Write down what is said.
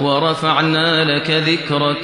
وَرَفَعْنَا لَكَ ذِكْرَكَ.